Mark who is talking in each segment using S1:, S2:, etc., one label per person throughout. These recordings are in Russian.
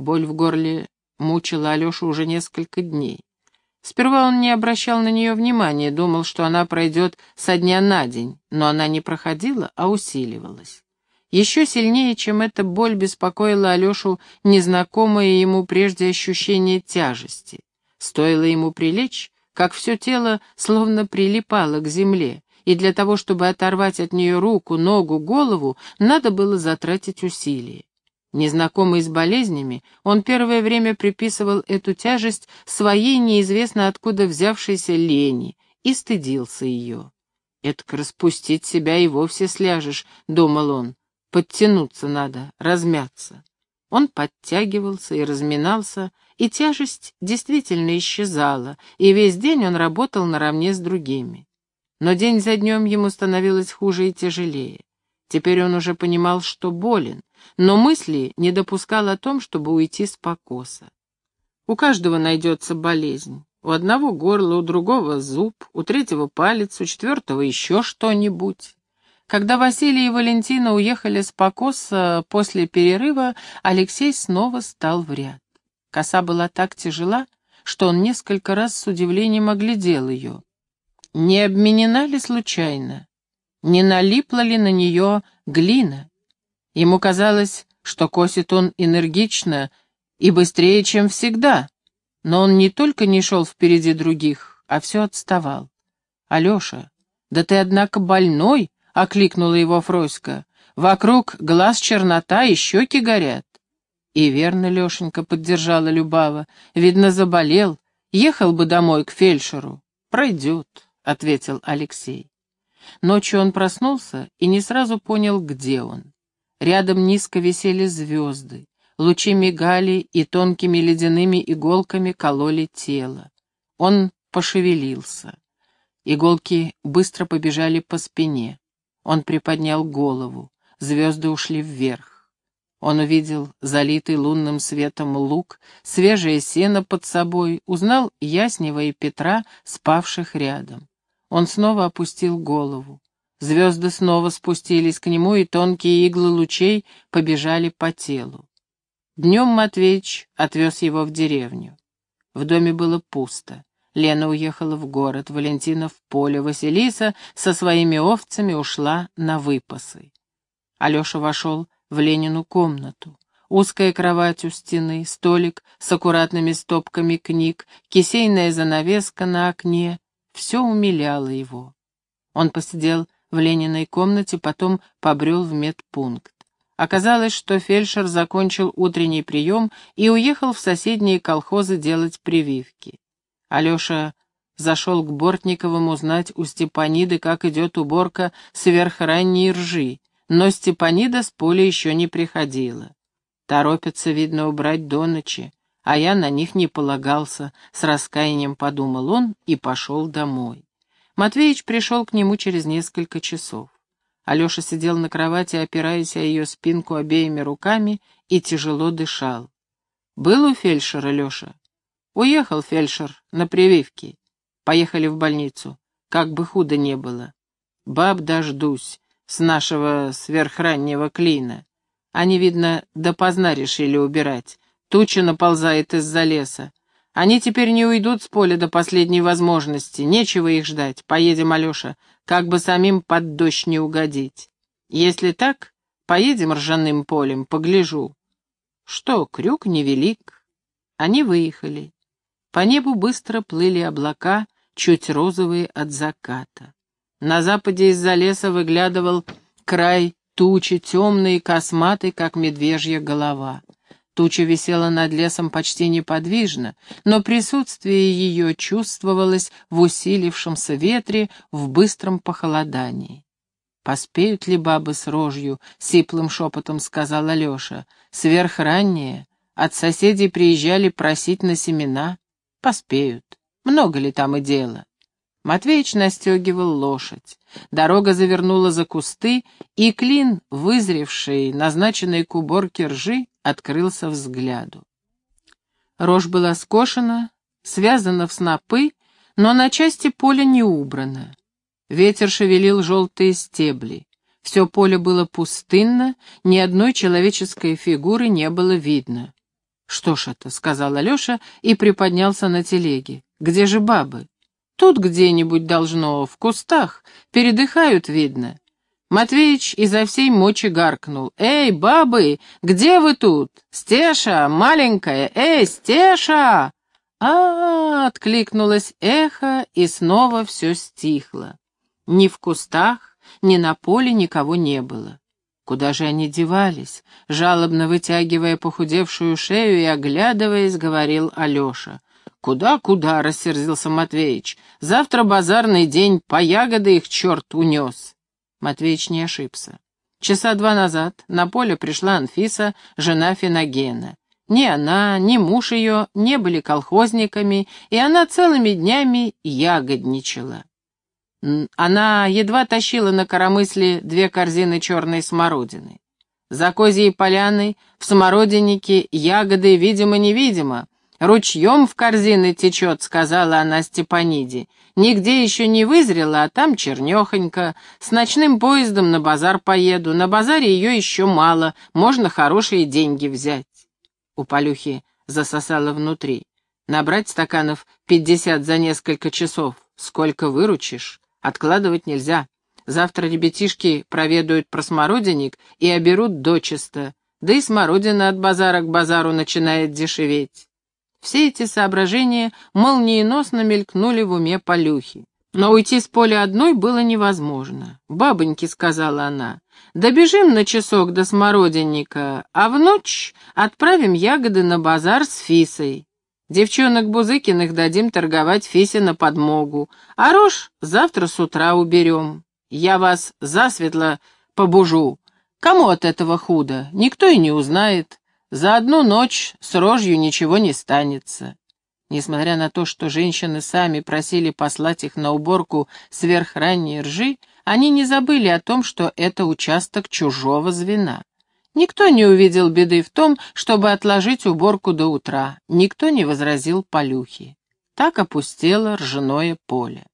S1: Боль в горле мучила Алешу уже несколько дней. Сперва он не обращал на нее внимания, думал, что она пройдет со дня на день, но она не проходила, а усиливалась. Еще сильнее, чем эта боль, беспокоила Алешу незнакомое ему прежде ощущение тяжести. Стоило ему прилечь, как все тело словно прилипало к земле, и для того, чтобы оторвать от нее руку, ногу, голову, надо было затратить усилия. Незнакомый с болезнями, он первое время приписывал эту тяжесть своей неизвестно откуда взявшейся лени и стыдился ее. «Этак распустить себя и вовсе сляжешь», — думал он. «Подтянуться надо, размяться». Он подтягивался и разминался, и тяжесть действительно исчезала, и весь день он работал наравне с другими. Но день за днем ему становилось хуже и тяжелее. Теперь он уже понимал, что болен, но мысли не допускал о том, чтобы уйти с покоса. У каждого найдется болезнь. У одного горло, у другого зуб, у третьего палец, у четвертого еще что-нибудь. Когда Василий и Валентина уехали с покоса после перерыва, Алексей снова стал в ряд. Коса была так тяжела, что он несколько раз с удивлением оглядел ее. Не обменена ли случайно? Не налипла ли на нее глина? Ему казалось, что косит он энергично и быстрее, чем всегда, но он не только не шел впереди других, а все отставал. «Алеша, да ты, однако, больной!» — окликнула его Фроська. «Вокруг глаз чернота и щеки горят». «И верно, Лешенька», — поддержала Любава, — «видно, заболел. Ехал бы домой к фельдшеру». «Пройдет», — ответил Алексей. Ночью он проснулся и не сразу понял, где он. Рядом низко висели звезды, лучи мигали и тонкими ледяными иголками кололи тело. Он пошевелился. Иголки быстро побежали по спине. Он приподнял голову. Звезды ушли вверх. Он увидел залитый лунным светом луг, свежее сено под собой, узнал Яснева и Петра, спавших рядом. Он снова опустил голову. Звезды снова спустились к нему, и тонкие иглы лучей побежали по телу. Днем Матвеич отвез его в деревню. В доме было пусто. Лена уехала в город, Валентина в поле, Василиса со своими овцами ушла на выпасы. Алеша вошел в Ленину комнату. Узкая кровать у стены, столик с аккуратными стопками книг, кисейная занавеска на окне — все умиляло его. Он посидел в Лениной комнате, потом побрел в медпункт. Оказалось, что фельдшер закончил утренний прием и уехал в соседние колхозы делать прививки. Алеша зашел к Бортниковым узнать у Степаниды, как идет уборка сверхранней ржи, но Степанида с поля еще не приходила. Торопятся, видно, убрать до ночи, а я на них не полагался, с раскаянием подумал он и пошел домой. Матвеич пришел к нему через несколько часов. Алеша сидел на кровати, опираясь о ее спинку обеими руками, и тяжело дышал. «Был у фельдшера, Леша?» «Уехал фельдшер на прививки. Поехали в больницу. Как бы худо не было. Баб дождусь с нашего сверхраннего клина. Они, видно, допоздна решили убирать. Туча наползает из-за леса. Они теперь не уйдут с поля до последней возможности. Нечего их ждать. Поедем, Алеша, как бы самим под дождь не угодить. Если так, поедем ржаным полем, погляжу. Что, крюк невелик. Они выехали. По небу быстро плыли облака, чуть розовые от заката. На западе из-за леса выглядывал край тучи, темный и косматый, как медвежья голова. Туча висела над лесом почти неподвижно, но присутствие ее чувствовалось в усилившемся ветре, в быстром похолодании. «Поспеют ли бабы с рожью?» — сиплым шепотом сказал Алеша. «Сверхраннее. От соседей приезжали просить на семена. Поспеют. Много ли там и дела?» Матвеич настегивал лошадь. Дорога завернула за кусты, и клин, вызревший, назначенный к уборке ржи, открылся взгляду. Рожь была скошена, связана в снопы, но на части поля не убрана. Ветер шевелил желтые стебли. Все поле было пустынно, ни одной человеческой фигуры не было видно. «Что ж это?» — сказал Алеша и приподнялся на телеге. «Где же бабы?» «Тут где-нибудь должно, в кустах. Передыхают, видно». Матвеич изо всей мочи гаркнул. «Эй, бабы, где вы тут? Стеша, маленькая, эй, Стеша!» а, откликнулось эхо, и снова все стихло. Ни в кустах, ни на поле никого не было. Куда же они девались? Жалобно вытягивая похудевшую шею и оглядываясь, говорил Алеша. «Куда-куда?» — рассердился Матвеич. «Завтра базарный день, по ягоды их черт унес». Матвеич не ошибся. Часа два назад на поле пришла Анфиса, жена Феногена. Ни она, ни муж ее не были колхозниками, и она целыми днями ягодничала. Она едва тащила на коромысле две корзины черной смородины. За козьей поляной в смородиннике ягоды, видимо-невидимо. «Ручьем в корзины течет», — сказала она Степаниде. «Нигде еще не вызрела, а там чернехонько. С ночным поездом на базар поеду. На базаре ее еще мало, можно хорошие деньги взять». У Полюхи засосало внутри. «Набрать стаканов пятьдесят за несколько часов. Сколько выручишь?» Откладывать нельзя. Завтра ребятишки проведают про смородинник и оберут дочисто. Да и смородина от базара к базару начинает дешеветь. Все эти соображения молниеносно мелькнули в уме Полюхи. Но уйти с поля одной было невозможно. «Бабоньки», — сказала она, — «добежим на часок до смородинника, а в ночь отправим ягоды на базар с Фисой. Девчонок Бузыкиных дадим торговать Фисе на подмогу, а рожь завтра с утра уберем. Я вас засветло побужу. Кому от этого худо? Никто и не узнает. За одну ночь с рожью ничего не станется. Несмотря на то, что женщины сами просили послать их на уборку сверхранней ржи, они не забыли о том, что это участок чужого звена. Никто не увидел беды в том, чтобы отложить уборку до утра. Никто не возразил полюхи. Так опустело ржаное поле.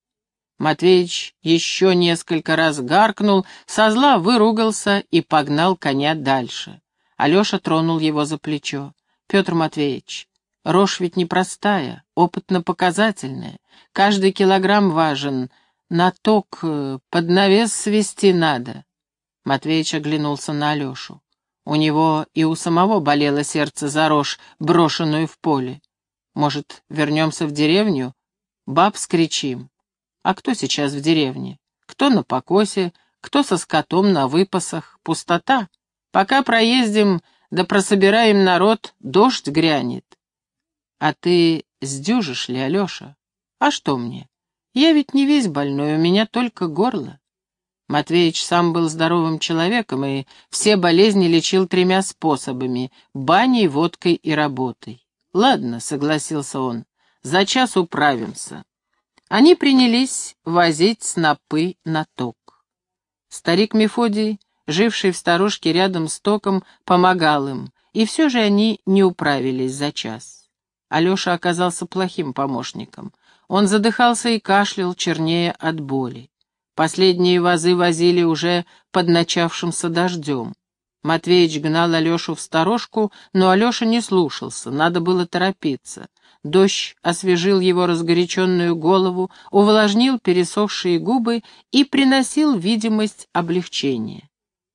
S1: Матвеич еще несколько раз гаркнул, со зла выругался и погнал коня дальше. Алеша тронул его за плечо. «Петр Матвеевич, рожь ведь непростая, опытно-показательная. Каждый килограмм важен. На ток э, под навес свести надо». Матвеич оглянулся на Алешу. У него и у самого болело сердце за рожь, брошенную в поле. Может, вернемся в деревню? Баб скричим. А кто сейчас в деревне? Кто на покосе, кто со скотом на выпасах? Пустота. Пока проездим, да прособираем народ, дождь грянет. А ты сдюжишь ли, Алеша? А что мне? Я ведь не весь больной, у меня только горло. Матвеич сам был здоровым человеком и все болезни лечил тремя способами — баней, водкой и работой. «Ладно», — согласился он, — «за час управимся». Они принялись возить снопы на ток. Старик Мефодий, живший в сторожке рядом с током, помогал им, и все же они не управились за час. Алеша оказался плохим помощником. Он задыхался и кашлял, чернее от боли. Последние вазы возили уже под начавшимся дождем. Матвеич гнал Алешу в сторожку, но Алеша не слушался, надо было торопиться. Дождь освежил его разгоряченную голову, увлажнил пересохшие губы и приносил видимость облегчения.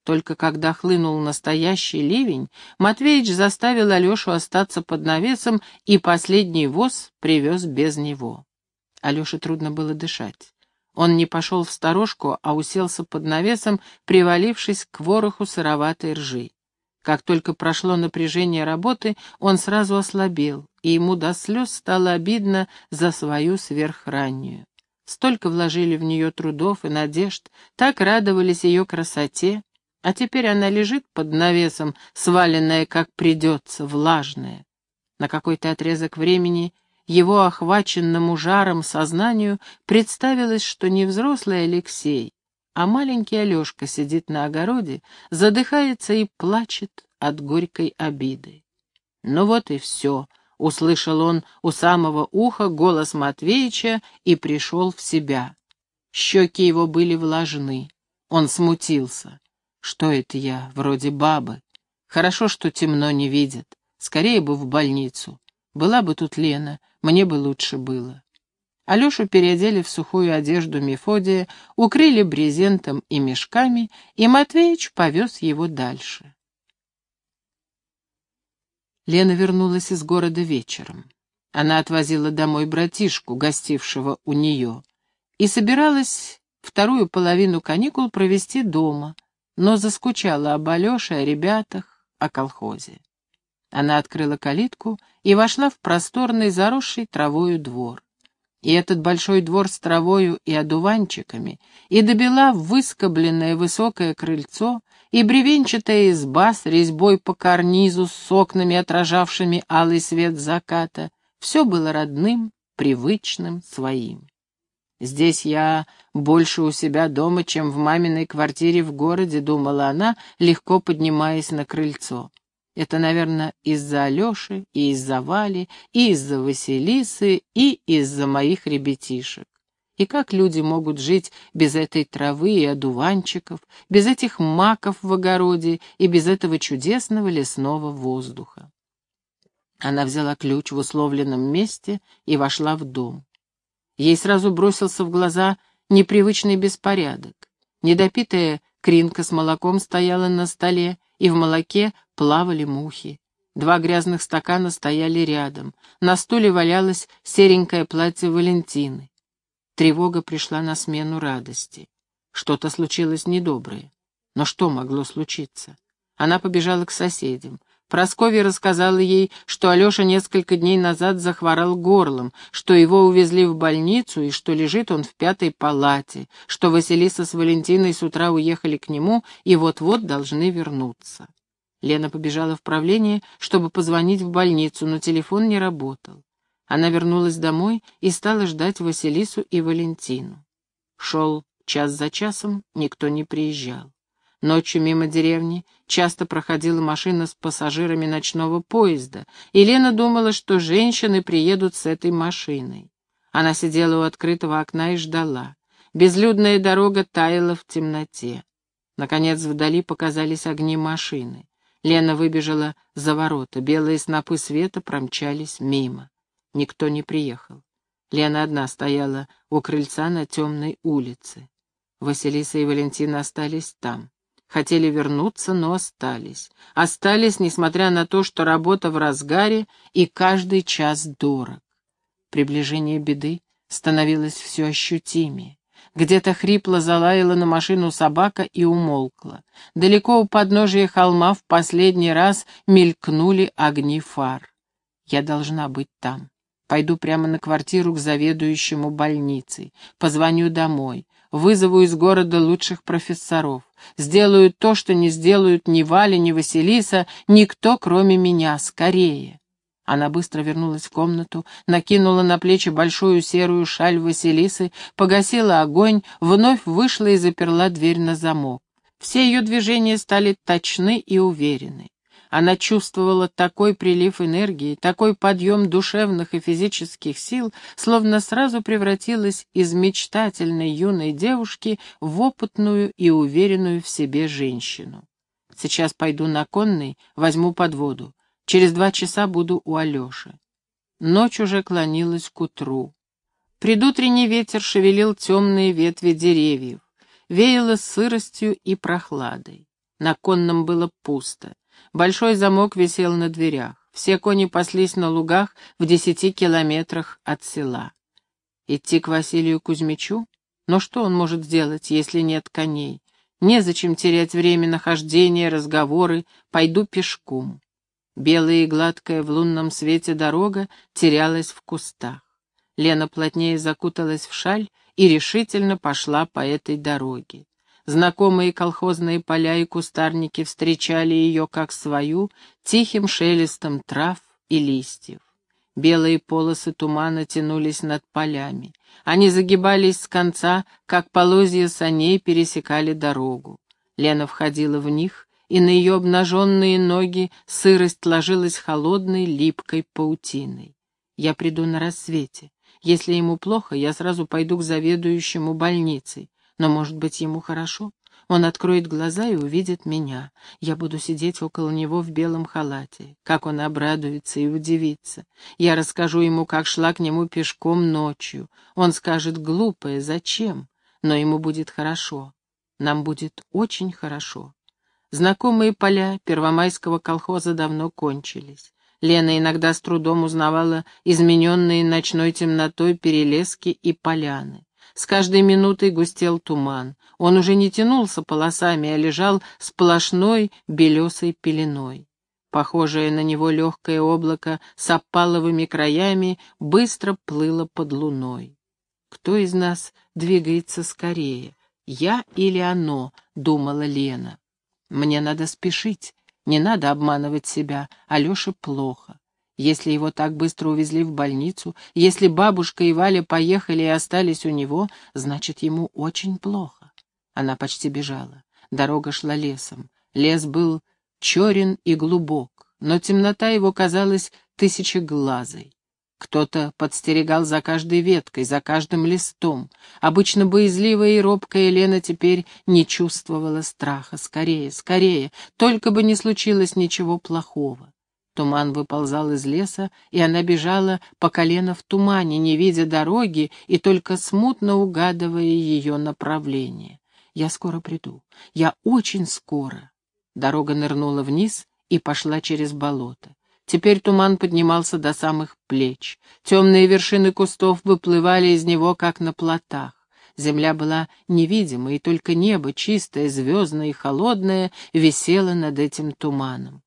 S1: Только когда хлынул настоящий ливень, Матвеич заставил Алешу остаться под навесом, и последний воз привез без него. Алеше трудно было дышать. Он не пошел в сторожку, а уселся под навесом, привалившись к вороху сыроватой ржи. Как только прошло напряжение работы, он сразу ослабел, и ему до слез стало обидно за свою сверхраннюю. Столько вложили в нее трудов и надежд, так радовались ее красоте, а теперь она лежит под навесом, сваленная как придется, влажная. На какой-то отрезок времени его охваченному жаром сознанию представилось, что не взрослый Алексей, а маленький Алешка сидит на огороде, задыхается и плачет от горькой обиды. «Ну вот и все», — услышал он у самого уха голос Матвеича и пришел в себя. Щеки его были влажны. Он смутился. «Что это я, вроде бабы? Хорошо, что темно не видит. Скорее бы в больницу. Была бы тут Лена, мне бы лучше было. Алешу переодели в сухую одежду Мефодия, укрыли брезентом и мешками, и Матвеич повез его дальше. Лена вернулась из города вечером. Она отвозила домой братишку, гостившего у нее, и собиралась вторую половину каникул провести дома, но заскучала об Алёше, о ребятах, о колхозе. Она открыла калитку и вошла в просторный, заросший травою двор. И этот большой двор с травою и одуванчиками, и добела выскобленное высокое крыльцо, и бревенчатая изба с резьбой по карнизу с окнами, отражавшими алый свет заката, все было родным, привычным, своим. «Здесь я больше у себя дома, чем в маминой квартире в городе», — думала она, легко поднимаясь на крыльцо. Это, наверное, из-за Алеши, и из-за Вали, и из-за Василисы, и из-за моих ребятишек. И как люди могут жить без этой травы и одуванчиков, без этих маков в огороде и без этого чудесного лесного воздуха? Она взяла ключ в условленном месте и вошла в дом. Ей сразу бросился в глаза непривычный беспорядок. Недопитая кринка с молоком стояла на столе, и в молоке плавали мухи. Два грязных стакана стояли рядом. На стуле валялось серенькое платье Валентины. Тревога пришла на смену радости. Что-то случилось недоброе. Но что могло случиться? Она побежала к соседям. Прасковья рассказала ей, что Алеша несколько дней назад захворал горлом, что его увезли в больницу и что лежит он в пятой палате, что Василиса с Валентиной с утра уехали к нему и вот-вот должны вернуться. Лена побежала в правление, чтобы позвонить в больницу, но телефон не работал. Она вернулась домой и стала ждать Василису и Валентину. Шел час за часом, никто не приезжал. Ночью мимо деревни часто проходила машина с пассажирами ночного поезда, и Лена думала, что женщины приедут с этой машиной. Она сидела у открытого окна и ждала. Безлюдная дорога таяла в темноте. Наконец вдали показались огни машины. Лена выбежала за ворота. Белые снопы света промчались мимо. Никто не приехал. Лена одна стояла у крыльца на темной улице. Василиса и Валентина остались там. Хотели вернуться, но остались. Остались, несмотря на то, что работа в разгаре и каждый час дорог. Приближение беды становилось все ощутимее. Где-то хрипло залаяла на машину собака и умолкла. Далеко у подножия холма в последний раз мелькнули огни фар. Я должна быть там. Пойду прямо на квартиру к заведующему больницей. Позвоню домой. Вызову из города лучших профессоров. Сделаю то, что не сделают ни Валя, ни Василиса, никто, кроме меня. Скорее. Она быстро вернулась в комнату, накинула на плечи большую серую шаль Василисы, погасила огонь, вновь вышла и заперла дверь на замок. Все ее движения стали точны и уверены. Она чувствовала такой прилив энергии, такой подъем душевных и физических сил, словно сразу превратилась из мечтательной юной девушки в опытную и уверенную в себе женщину. Сейчас пойду на конный, возьму подводу. Через два часа буду у Алеши. Ночь уже клонилась к утру. Предутренний ветер шевелил темные ветви деревьев, веяло сыростью и прохладой. На конном было пусто. Большой замок висел на дверях. Все кони паслись на лугах в десяти километрах от села. Идти к Василию Кузьмичу? Но что он может сделать, если нет коней? Незачем терять время на хождение, разговоры, пойду пешком. Белая и гладкая в лунном свете дорога терялась в кустах. Лена плотнее закуталась в шаль и решительно пошла по этой дороге. Знакомые колхозные поля и кустарники встречали ее как свою, тихим шелестом трав и листьев. Белые полосы тумана тянулись над полями. Они загибались с конца, как полозья саней пересекали дорогу. Лена входила в них, и на ее обнаженные ноги сырость ложилась холодной, липкой паутиной. «Я приду на рассвете. Если ему плохо, я сразу пойду к заведующему больницей. Но, может быть, ему хорошо? Он откроет глаза и увидит меня. Я буду сидеть около него в белом халате. Как он обрадуется и удивится. Я расскажу ему, как шла к нему пешком ночью. Он скажет, глупое, зачем? Но ему будет хорошо. Нам будет очень хорошо. Знакомые поля первомайского колхоза давно кончились. Лена иногда с трудом узнавала измененные ночной темнотой перелески и поляны. С каждой минутой густел туман. Он уже не тянулся полосами, а лежал сплошной белесой пеленой. Похожее на него легкое облако с опаловыми краями быстро плыло под луной. «Кто из нас двигается скорее, я или оно?» — думала Лена. «Мне надо спешить, не надо обманывать себя, Алёше плохо. Если его так быстро увезли в больницу, если бабушка и Валя поехали и остались у него, значит, ему очень плохо. Она почти бежала. Дорога шла лесом. Лес был черен и глубок, но темнота его казалась тысячеглазой. Кто-то подстерегал за каждой веткой, за каждым листом. Обычно боязливая и робкая Лена теперь не чувствовала страха. Скорее, скорее, только бы не случилось ничего плохого. Туман выползал из леса, и она бежала по колено в тумане, не видя дороги и только смутно угадывая ее направление. «Я скоро приду. Я очень скоро». Дорога нырнула вниз и пошла через болото. Теперь туман поднимался до самых плеч. Темные вершины кустов выплывали из него, как на плотах. Земля была невидима, и только небо, чистое, звездное и холодное, висело над этим туманом.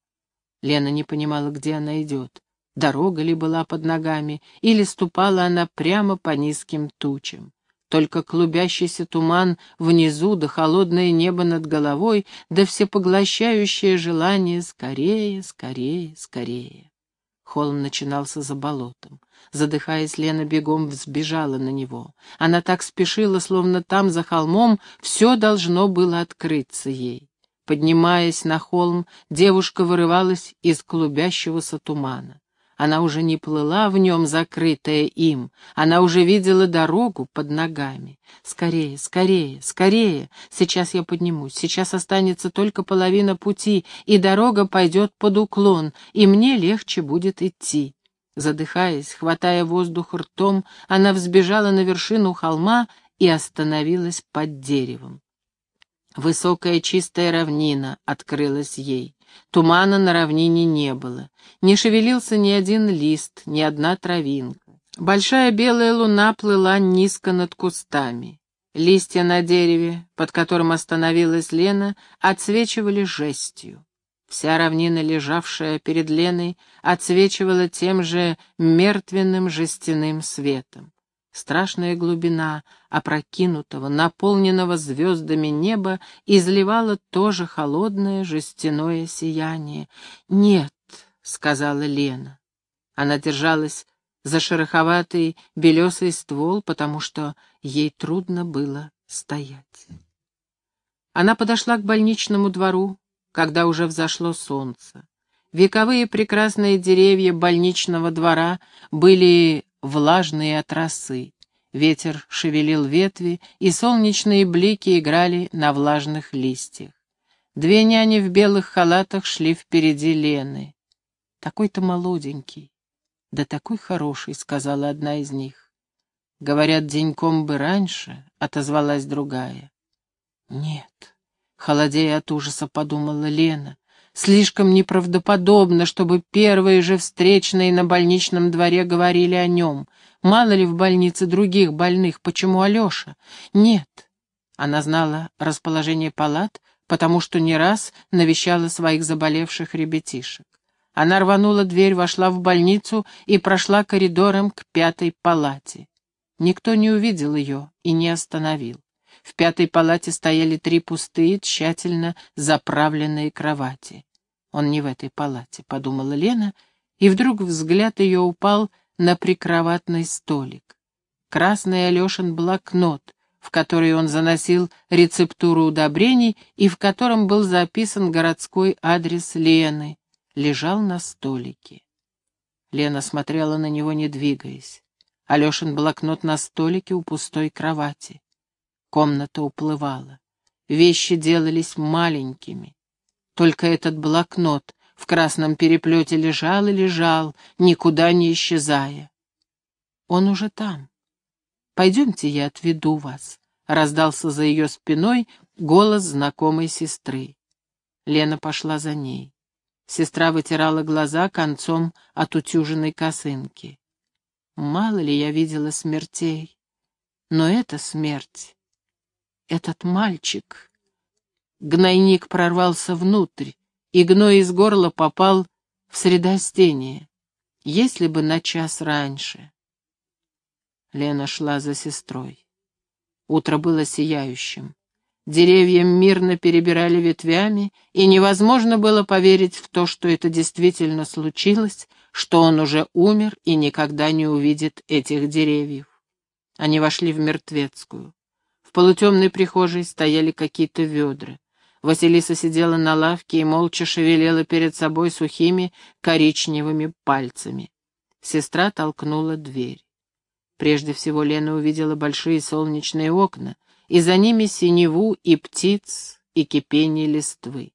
S1: Лена не понимала, где она идет. Дорога ли была под ногами, или ступала она прямо по низким тучам. Только клубящийся туман внизу, да холодное небо над головой, да всепоглощающее желание скорее, скорее, скорее. Холм начинался за болотом. Задыхаясь, Лена бегом взбежала на него. Она так спешила, словно там, за холмом, все должно было открыться ей. Поднимаясь на холм, девушка вырывалась из клубящегося тумана. Она уже не плыла в нем, закрытая им. Она уже видела дорогу под ногами. Скорее, скорее, скорее. Сейчас я поднимусь. Сейчас останется только половина пути, и дорога пойдет под уклон, и мне легче будет идти. Задыхаясь, хватая воздух ртом, она взбежала на вершину холма и остановилась под деревом. Высокая чистая равнина открылась ей. Тумана на равнине не было. Не шевелился ни один лист, ни одна травинка. Большая белая луна плыла низко над кустами. Листья на дереве, под которым остановилась Лена, отсвечивали жестью. Вся равнина, лежавшая перед Леной, отсвечивала тем же мертвенным жестяным светом. Страшная глубина опрокинутого, наполненного звездами неба изливала тоже холодное жестяное сияние. «Нет», — сказала Лена. Она держалась за шероховатый белесый ствол, потому что ей трудно было стоять. Она подошла к больничному двору, когда уже взошло солнце. Вековые прекрасные деревья больничного двора были влажные от росы. Ветер шевелил ветви, и солнечные блики играли на влажных листьях. Две няни в белых халатах шли впереди Лены. «Такой-то молоденький, да такой хороший», — сказала одна из них. «Говорят, деньком бы раньше», — отозвалась другая. «Нет», — холодея от ужаса подумала Лена, Слишком неправдоподобно, чтобы первые же встречные на больничном дворе говорили о нем. Мало ли в больнице других больных, почему Алеша? Нет. Она знала расположение палат, потому что не раз навещала своих заболевших ребятишек. Она рванула дверь, вошла в больницу и прошла коридором к пятой палате. Никто не увидел ее и не остановил. В пятой палате стояли три пустые, тщательно заправленные кровати. «Он не в этой палате», — подумала Лена, и вдруг взгляд ее упал на прикроватный столик. Красный Алешин блокнот, в который он заносил рецептуру удобрений и в котором был записан городской адрес Лены, лежал на столике. Лена смотрела на него, не двигаясь. Алешин блокнот на столике у пустой кровати. Комната уплывала. вещи делались маленькими. Только этот блокнот в красном переплете лежал и лежал, никуда не исчезая. Он уже там. «Пойдемте, я отведу вас», — раздался за ее спиной голос знакомой сестры. Лена пошла за ней. Сестра вытирала глаза концом отутюженной косынки. Мало ли я видела смертей, но это смерть. Этот мальчик... Гнойник прорвался внутрь, и гной из горла попал в средостение. Если бы на час раньше. Лена шла за сестрой. Утро было сияющим. Деревья мирно перебирали ветвями, и невозможно было поверить в то, что это действительно случилось, что он уже умер и никогда не увидит этих деревьев. Они вошли в мертвецкую. Полутемной прихожей стояли какие-то ведра. Василиса сидела на лавке и молча шевелила перед собой сухими коричневыми пальцами. Сестра толкнула дверь. Прежде всего Лена увидела большие солнечные окна, и за ними синеву и птиц, и кипение листвы.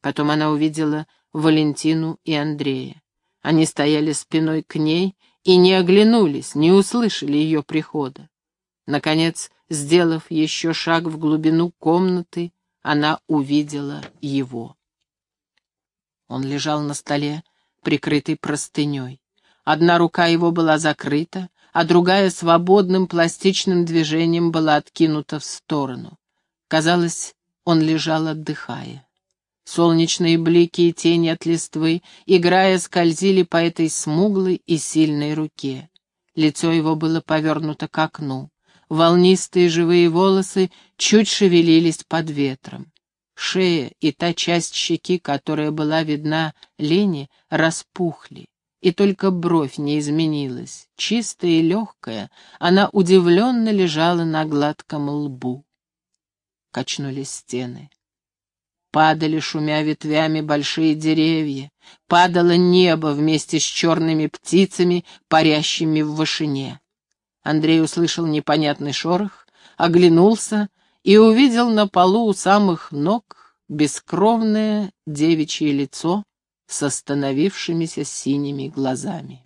S1: Потом она увидела Валентину и Андрея. Они стояли спиной к ней и не оглянулись, не услышали ее прихода. Наконец, сделав еще шаг в глубину комнаты, она увидела его. Он лежал на столе, прикрытый простыней. Одна рука его была закрыта, а другая свободным пластичным движением была откинута в сторону. Казалось, он лежал, отдыхая. Солнечные блики и тени от листвы, играя, скользили по этой смуглой и сильной руке. Лицо его было повернуто к окну. Волнистые живые волосы чуть шевелились под ветром. Шея и та часть щеки, которая была видна Лене, распухли и только бровь не изменилась. Чистая и легкая, она удивленно лежала на гладком лбу. Качнулись стены. Падали, шумя ветвями, большие деревья. Падало небо вместе с черными птицами, парящими в вышине. Андрей услышал непонятный шорох, оглянулся и увидел на полу у самых ног бескровное девичье лицо, с остановившимися синими глазами.